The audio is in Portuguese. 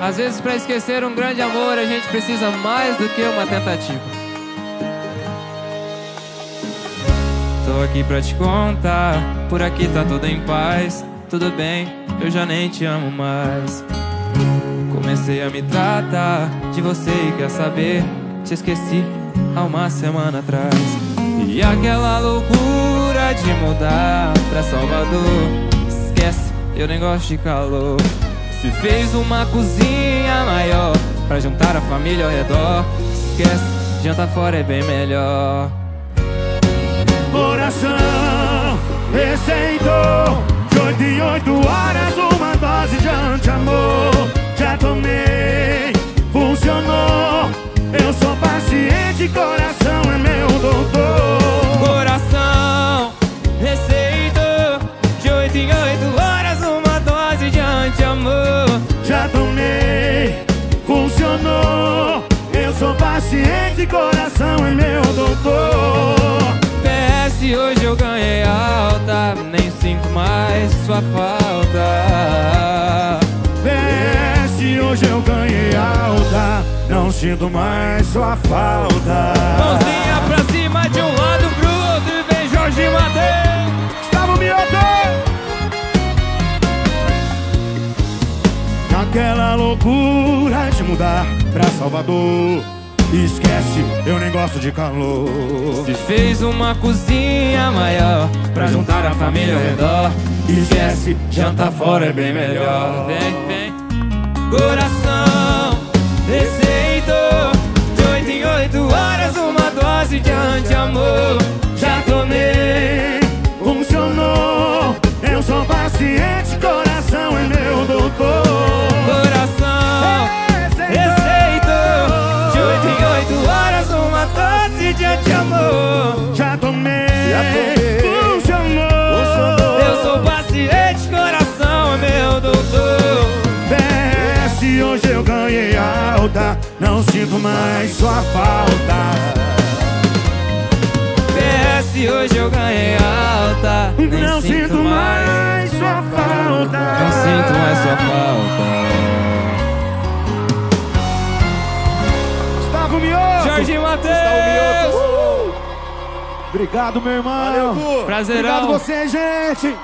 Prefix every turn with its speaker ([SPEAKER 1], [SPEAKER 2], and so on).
[SPEAKER 1] Às vezes, para esquecer um grande amor, a gente precisa mais do que uma tentativa. Tô aqui pra te contar, por aqui tá tudo em paz. Tudo bem, eu já nem te amo mais. Comecei a me tratar de você e quer saber? Te esqueci há uma semana atrás. E aquela loucura de mudar pra Salvador. Esquece, eu nem gosto de calor. Se fez uma cozinha maior Pra juntar a família ao redor. Esquece, janta fora é bem melhor.
[SPEAKER 2] Coração receitou. De oito em oito horas uma dose de anti-amor. Já tomei, funcionou. Eu sou paciente, coração é meu doutor.
[SPEAKER 1] Coração receitou. De oito em oito mais sua falta.
[SPEAKER 2] PS, hoje eu ganhei alta, não sinto mais sua falta.
[SPEAKER 1] Mãozinha pra cima de um lado pro outro e vem Jorge Mateus.
[SPEAKER 2] Gustavo Mioto! Naquela loucura de mudar pra Salvador Esquece, eu nem gosto de calor.
[SPEAKER 1] Se fez uma cozinha maior Pra juntar a família ao redor.
[SPEAKER 2] Esquece, janta fora é bem melhor.
[SPEAKER 1] Vem, vem. Coração receitou De oito em oito horas uma dose de anti-amor
[SPEAKER 2] tomei. funcionou Eu sou paciente, coração é meu doutor. PS, hoje eu ganhei alta. Não sinto mais sua falta.
[SPEAKER 1] PS, hoje eu ganhei alta.
[SPEAKER 2] Não sinto mais. sua falta.
[SPEAKER 1] Não sinto mais sua falta.
[SPEAKER 2] Gustavo Mioto.
[SPEAKER 1] Jorge Matheus
[SPEAKER 2] Obrigado, meu irmão.
[SPEAKER 3] Valeu, Gu.
[SPEAKER 1] Prazerão.
[SPEAKER 2] Obrigado você, gente